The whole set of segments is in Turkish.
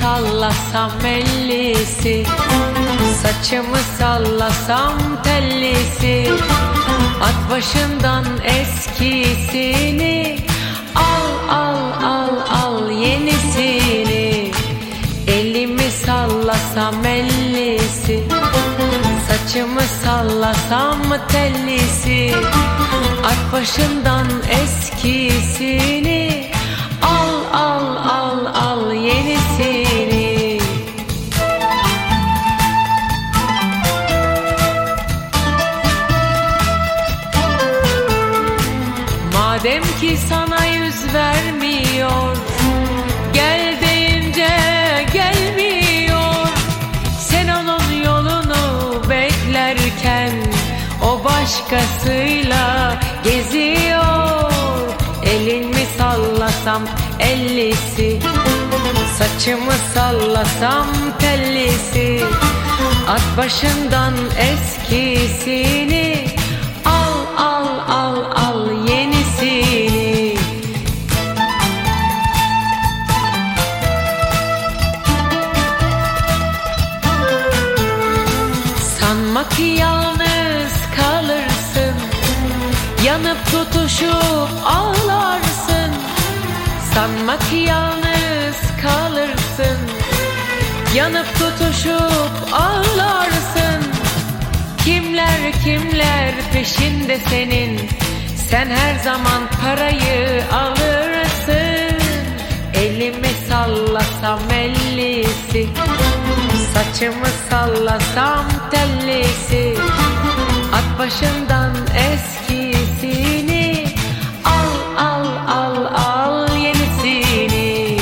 sallasam ellisi Saçımı sallasam tellisi. At başından eskisini Al al al al yenisini. Elimi sallasam ellisi Saçımı sallasam tellisi. At başından eskisini Madem ki sana yüz vermiyor Gel deyince gelmiyor. Sen onun yolunu beklerken O başkasıyla geziyor. Elimi sallasam ellisi Saçımı sallasam tellisi. At başından eskisini ki yalnız kalırsın. Yanıp tutuşup ağlarsın. Sanma ki yalnız kalırsın. Yanıp tutuşup ağlarsın. Kimler kimler peşinde senin? Sen her zaman parayı alırsın Saçımı sallasam tellisi At başından eskisini. Al al al al yenisini.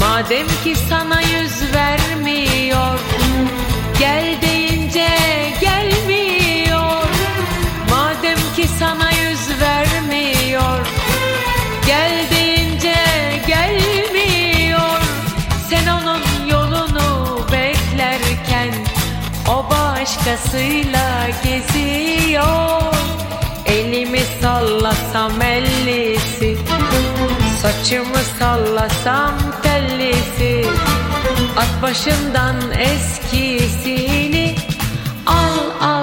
Madem ki sana yüz vermiyor başkasıyla geziyor. Elimi sallasam ellisi Saçımı sallasam tellisi. At başından eskisini Al al